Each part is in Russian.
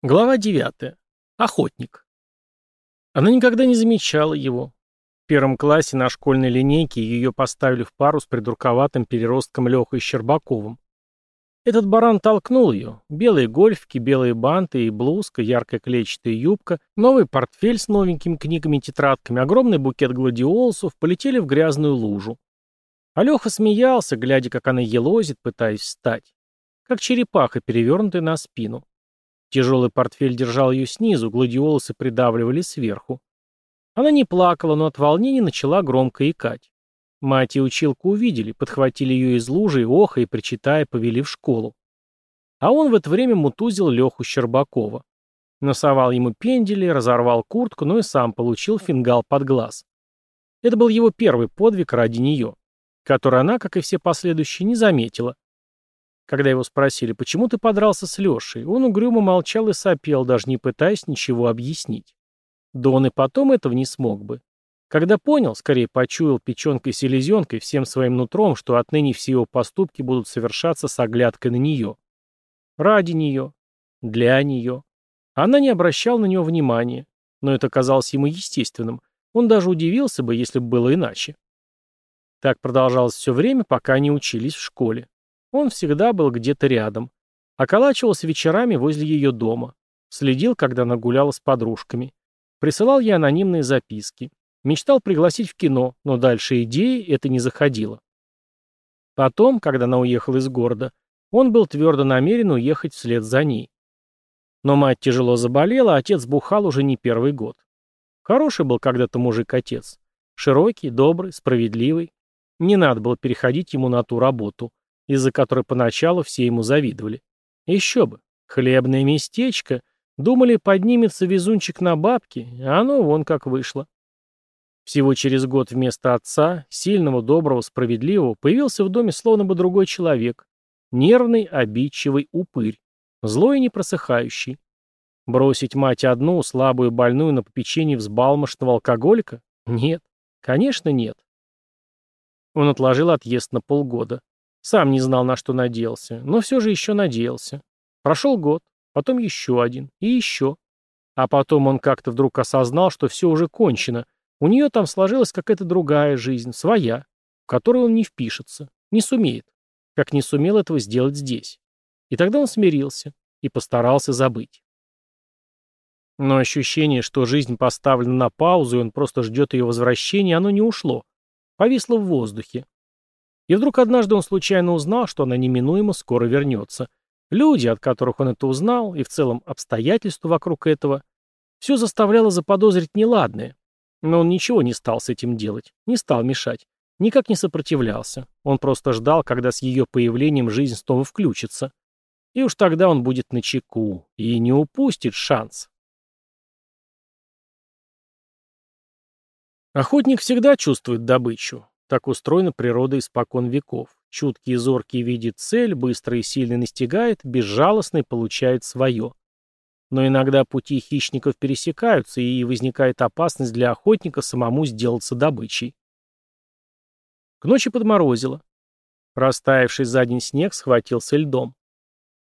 Глава 9. Охотник. Она никогда не замечала его. В первом классе на школьной линейке ее поставили в пару с придурковатым переростком Лехой Щербаковым. Этот баран толкнул ее. Белые гольфики, белые банты и блузка, яркая клетчатая юбка, новый портфель с новенькими книгами и тетрадками, огромный букет гладиолусов полетели в грязную лужу. А Леха смеялся, глядя, как она елозит, пытаясь встать. Как черепаха, перевернутая на спину. Тяжелый портфель держал ее снизу, гладиолусы придавливали сверху. Она не плакала, но от волнения начала громко икать. Мать и училка увидели, подхватили ее из лужи, оха и, причитая, повели в школу. А он в это время мутузил Леху Щербакова. Носовал ему пендели, разорвал куртку, но и сам получил фингал под глаз. Это был его первый подвиг ради нее, который она, как и все последующие, не заметила. Когда его спросили, почему ты подрался с Лешей, он угрюмо молчал и сопел, даже не пытаясь ничего объяснить. Да он и потом этого не смог бы. Когда понял, скорее почуял печенкой-селезенкой всем своим нутром, что отныне все его поступки будут совершаться с оглядкой на нее. Ради нее. Для нее. Она не обращала на него внимания, но это казалось ему естественным. Он даже удивился бы, если бы было иначе. Так продолжалось все время, пока они учились в школе. Он всегда был где-то рядом. Околачивался вечерами возле ее дома. Следил, когда она гуляла с подружками. Присылал ей анонимные записки. Мечтал пригласить в кино, но дальше идеи это не заходило. Потом, когда она уехала из города, он был твердо намерен уехать вслед за ней. Но мать тяжело заболела, а отец бухал уже не первый год. Хороший был когда-то мужик-отец. Широкий, добрый, справедливый. Не надо было переходить ему на ту работу из-за которой поначалу все ему завидовали. Еще бы, хлебное местечко, думали, поднимется везунчик на бабки, а оно вон как вышло. Всего через год вместо отца, сильного, доброго, справедливого, появился в доме словно бы другой человек. Нервный, обидчивый упырь. Злой и непросыхающий. Бросить мать одну, слабую, больную, на попечении взбалмошного алкоголика? Нет. Конечно, нет. Он отложил отъезд на полгода. Сам не знал, на что надеялся, но все же еще надеялся. Прошел год, потом еще один и еще. А потом он как-то вдруг осознал, что все уже кончено. У нее там сложилась какая-то другая жизнь, своя, в которую он не впишется, не сумеет, как не сумел этого сделать здесь. И тогда он смирился и постарался забыть. Но ощущение, что жизнь поставлена на паузу, и он просто ждет ее возвращения, оно не ушло. Повисло в воздухе. И вдруг однажды он случайно узнал, что она неминуемо скоро вернется. Люди, от которых он это узнал, и в целом обстоятельства вокруг этого, все заставляло заподозрить неладное. Но он ничего не стал с этим делать, не стал мешать, никак не сопротивлялся. Он просто ждал, когда с ее появлением жизнь снова включится. И уж тогда он будет на чеку и не упустит шанс. Охотник всегда чувствует добычу. Так устроена природа испокон веков. Чуткий и зоркий видит цель, быстрый и сильный настигает, безжалостный получает свое. Но иногда пути хищников пересекаются, и возникает опасность для охотника самому сделаться добычей. К ночи подморозило. Растаявший за день снег схватился льдом.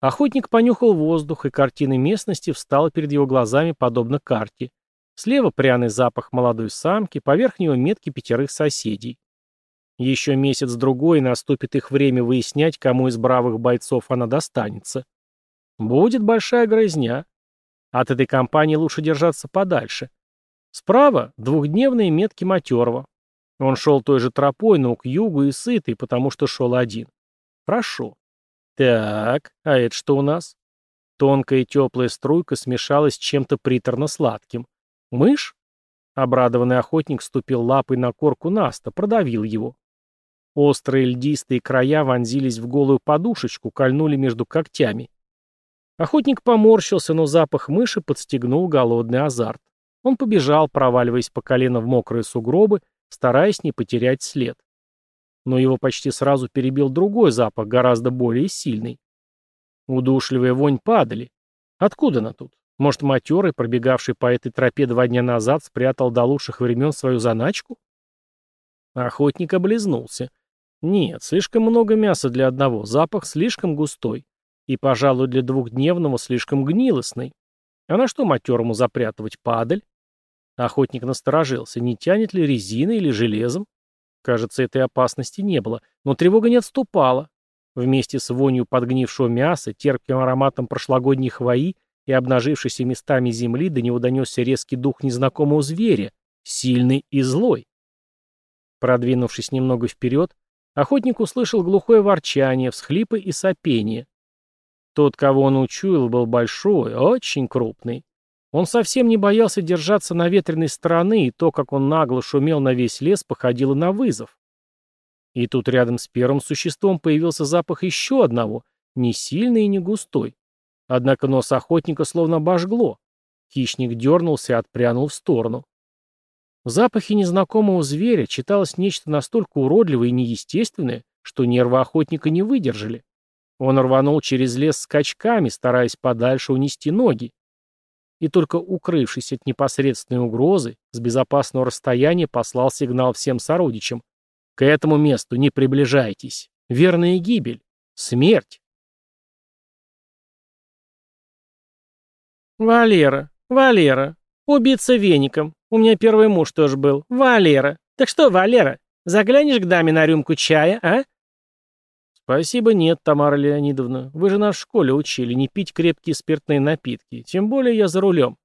Охотник понюхал воздух, и картина местности встала перед его глазами подобно карте. Слева пряный запах молодой самки, поверх него метки пятерых соседей. Еще месяц-другой наступит их время выяснять, кому из бравых бойцов она достанется. Будет большая грызня. От этой компании лучше держаться подальше. Справа — двухдневные метки Матерова. Он шел той же тропой, но к югу и сытый, потому что шел один. Хорошо. Так, а это что у нас? Тонкая теплая струйка смешалась с чем-то приторно-сладким. Мышь? Обрадованный охотник ступил лапой на корку Наста, продавил его. Острые льдистые края вонзились в голую подушечку, кольнули между когтями. Охотник поморщился, но запах мыши подстегнул голодный азарт. Он побежал, проваливаясь по колено в мокрые сугробы, стараясь не потерять след. Но его почти сразу перебил другой запах, гораздо более сильный. Удушливая вонь падали. Откуда она тут? Может, матерый, пробегавший по этой тропе два дня назад, спрятал до лучших времен свою заначку? Охотник облизнулся. Нет, слишком много мяса для одного, запах слишком густой. И, пожалуй, для двухдневного слишком гнилостный. А на что матерому запрятывать падаль? Охотник насторожился, не тянет ли резиной или железом. Кажется, этой опасности не было, но тревога не отступала. Вместе с вонью подгнившего мяса, терпким ароматом прошлогодней хвои и обнажившейся местами земли до него донесся резкий дух незнакомого зверя, сильный и злой. Продвинувшись немного вперед, Охотник услышал глухое ворчание, всхлипы и сопение. Тот, кого он учуял, был большой, очень крупный. Он совсем не боялся держаться на ветреной стороне и то, как он нагло шумел на весь лес, походило на вызов. И тут рядом с первым существом появился запах еще одного, не сильный и не густой. Однако нос охотника словно обожгло. Хищник дернулся и отпрянул в сторону. В запахе незнакомого зверя читалось нечто настолько уродливое и неестественное, что нервы охотника не выдержали. Он рванул через лес скачками, стараясь подальше унести ноги. И только укрывшись от непосредственной угрозы, с безопасного расстояния послал сигнал всем сородичам. «К этому месту не приближайтесь. Верная гибель. Смерть!» «Валера! Валера! Убийца веником!» У меня первый муж тоже был. Валера. Так что, Валера, заглянешь к даме на рюмку чая, а? «Спасибо, нет, Тамара Леонидовна. Вы же нас в школе учили не пить крепкие спиртные напитки, тем более я за рулем».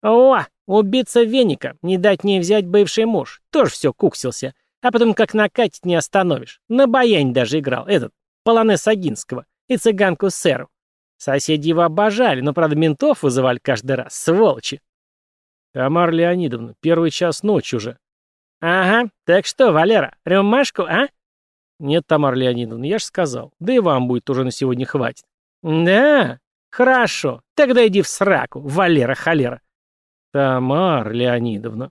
«О, убийца веника, не дать не взять бывший муж, тоже все куксился, а потом как накатить не остановишь. На баянь даже играл, этот, полонез Агинского и цыганку сэру. Соседи его обожали, но, правда, ментов вызывали каждый раз, сволочи». Тамара Леонидовна, первый час ночи уже. Ага, так что, Валера, рюмашку, а? Нет, Тамара Леонидовна, я ж сказал. Да и вам будет уже на сегодня хватит. Да? Хорошо. Тогда иди в сраку, Валера холера. Тамара Леонидовна.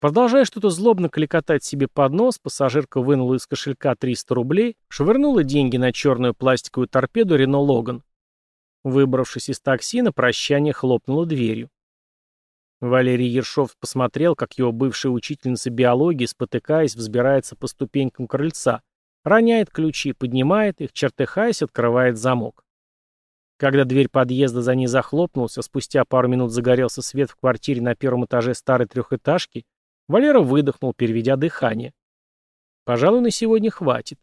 Продолжая что-то злобно кликотать себе под нос, пассажирка вынула из кошелька 300 рублей, швырнула деньги на черную пластиковую торпеду Рено Логан. Выбравшись из такси, на прощание хлопнула дверью. Валерий Ершов посмотрел, как его бывшая учительница биологии, спотыкаясь, взбирается по ступенькам крыльца, роняет ключи, поднимает их, чертыхаясь, открывает замок. Когда дверь подъезда за ней захлопнулась, а спустя пару минут загорелся свет в квартире на первом этаже старой трехэтажки, Валера выдохнул, переведя дыхание. Пожалуй, на сегодня хватит.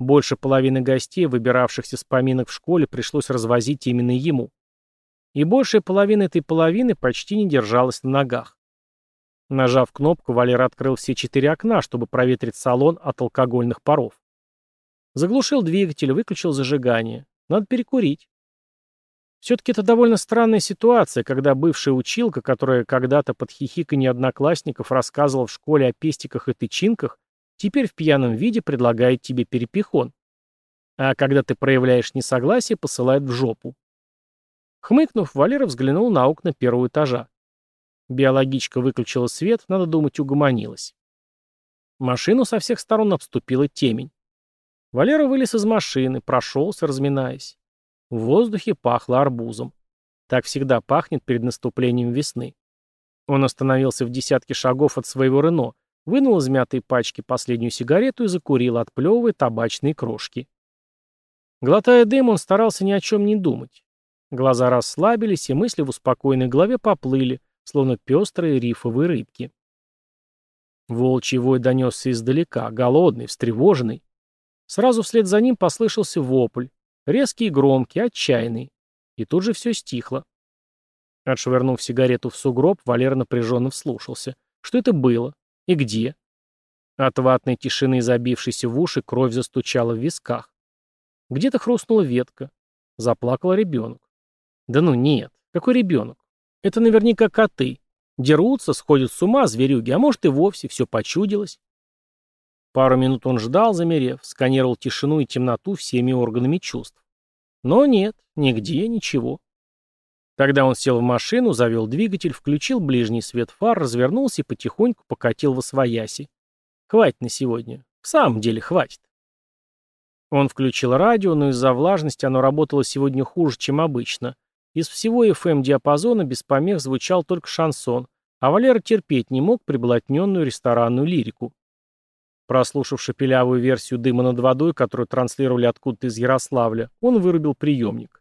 Больше половины гостей, выбиравшихся с поминок в школе, пришлось развозить именно ему и большая половина этой половины почти не держалась на ногах. Нажав кнопку, Валер открыл все четыре окна, чтобы проветрить салон от алкогольных паров. Заглушил двигатель, выключил зажигание. Надо перекурить. Все-таки это довольно странная ситуация, когда бывшая училка, которая когда-то под хихиканье одноклассников рассказывала в школе о пестиках и тычинках, теперь в пьяном виде предлагает тебе перепихон. А когда ты проявляешь несогласие, посылает в жопу. Хмыкнув, Валера взглянул на окна первого этажа. Биологичка выключила свет, надо думать, угомонилась. Машину со всех сторон обступила темень. Валера вылез из машины, прошелся, разминаясь. В воздухе пахло арбузом. Так всегда пахнет перед наступлением весны. Он остановился в десятке шагов от своего Рено, вынул из мятой пачки последнюю сигарету и закурил, отплевывая табачные крошки. Глотая дым, он старался ни о чем не думать. Глаза расслабились, и мысли в успокоенной голове поплыли, словно пестрые рифовые рыбки. Волчий вой донесся издалека, голодный, встревоженный. Сразу вслед за ним послышался вопль, резкий и громкий, отчаянный. И тут же все стихло. Отшвырнув сигарету в сугроб, Валер напряженно вслушался. Что это было? И где? От ватной тишины, забившейся в уши, кровь застучала в висках. Где-то хрустнула ветка. Заплакал ребенок. Да ну нет. Какой ребенок? Это наверняка коты. Дерутся, сходят с ума, зверюги, а может и вовсе все почудилось. Пару минут он ждал, замерев, сканировал тишину и темноту всеми органами чувств. Но нет, нигде ничего. Тогда он сел в машину, завел двигатель, включил ближний свет фар, развернулся и потихоньку покатил во свояси. Хватит на сегодня. В самом деле хватит. Он включил радио, но из-за влажности оно работало сегодня хуже, чем обычно. Из всего FM-диапазона эм без помех звучал только шансон, а Валера терпеть не мог приблотненную ресторанную лирику. Прослушав шепелявую версию «Дыма над водой», которую транслировали откуда-то из Ярославля, он вырубил приемник.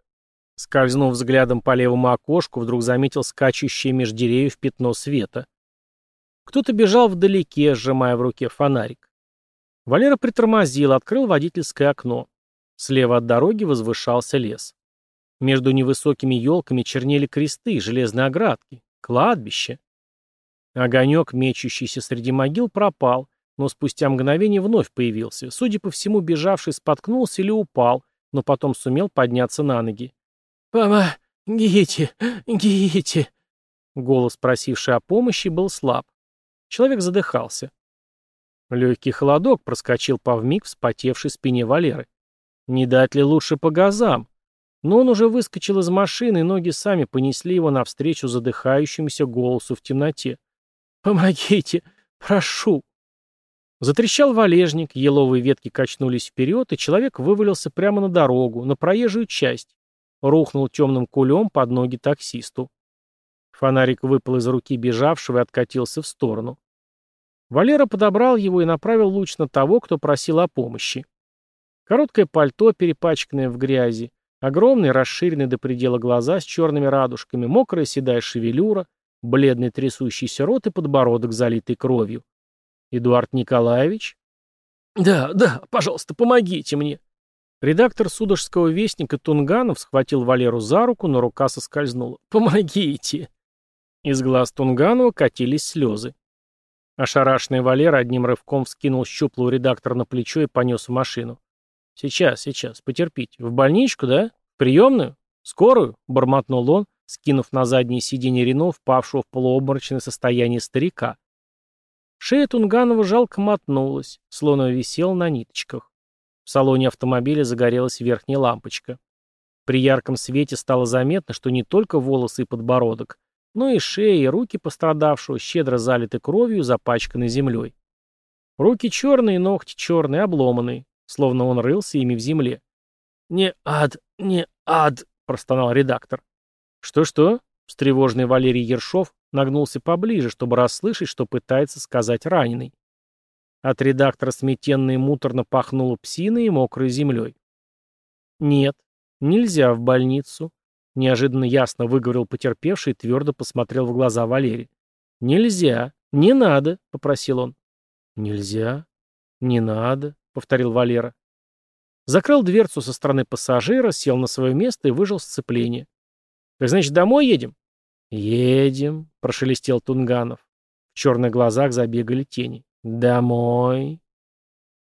Скользнув взглядом по левому окошку, вдруг заметил скачущее меж деревьев пятно света. Кто-то бежал вдалеке, сжимая в руке фонарик. Валера притормозил, открыл водительское окно. Слева от дороги возвышался лес. Между невысокими елками чернели кресты, железные оградки, кладбище. Огонек, мечущийся среди могил, пропал, но спустя мгновение вновь появился. Судя по всему, бежавший споткнулся или упал, но потом сумел подняться на ноги. «Помогите! Гите!» Голос, просивший о помощи, был слаб. Человек задыхался. Легкий холодок проскочил по вмиг вспотевшей спине Валеры. «Не дать ли лучше по газам?» Но он уже выскочил из машины, и ноги сами понесли его навстречу задыхающемуся голосу в темноте. «Помогите! Прошу!» Затрещал валежник, еловые ветки качнулись вперед, и человек вывалился прямо на дорогу, на проезжую часть. Рухнул темным кулем под ноги таксисту. Фонарик выпал из руки бежавшего и откатился в сторону. Валера подобрал его и направил луч на того, кто просил о помощи. Короткое пальто, перепачканное в грязи, Огромные, расширенные до предела глаза с черными радужками, мокрая седая шевелюра, бледный трясущийся рот и подбородок, залитый кровью. «Эдуард Николаевич?» «Да, да, пожалуйста, помогите мне!» Редактор судожского вестника Тунганов схватил Валеру за руку, но рука соскользнула. «Помогите!» Из глаз Тунганова катились слезы. Ошарашенный Валера одним рывком вскинул щуплого редактора на плечо и понес в машину. «Сейчас, сейчас, потерпите. В больничку, да? В приемную? Скорую?» — бормотнул он, скинув на заднее сиденье Рено впавшего в полуобморочное состояние старика. Шея Тунганова жалко мотнулась, словно висел на ниточках. В салоне автомобиля загорелась верхняя лампочка. При ярком свете стало заметно, что не только волосы и подбородок, но и шея и руки пострадавшего щедро залиты кровью и запачканы землей. Руки черные, ногти черные, обломанные словно он рылся ими в земле. «Не ад, не ад!» — простонал редактор. «Что-что?» — встревоженный Валерий Ершов нагнулся поближе, чтобы расслышать, что пытается сказать раненый. От редактора сметенно и муторно пахнуло псиной и мокрой землей. «Нет, нельзя в больницу», — неожиданно ясно выговорил потерпевший и твердо посмотрел в глаза Валерий. «Нельзя, не надо», — попросил он. «Нельзя, не надо», — повторил Валера. Закрыл дверцу со стороны пассажира, сел на свое место и выжил сцепление. «Так значит, домой едем?» «Едем», — прошелестел Тунганов. В черных глазах забегали тени. «Домой».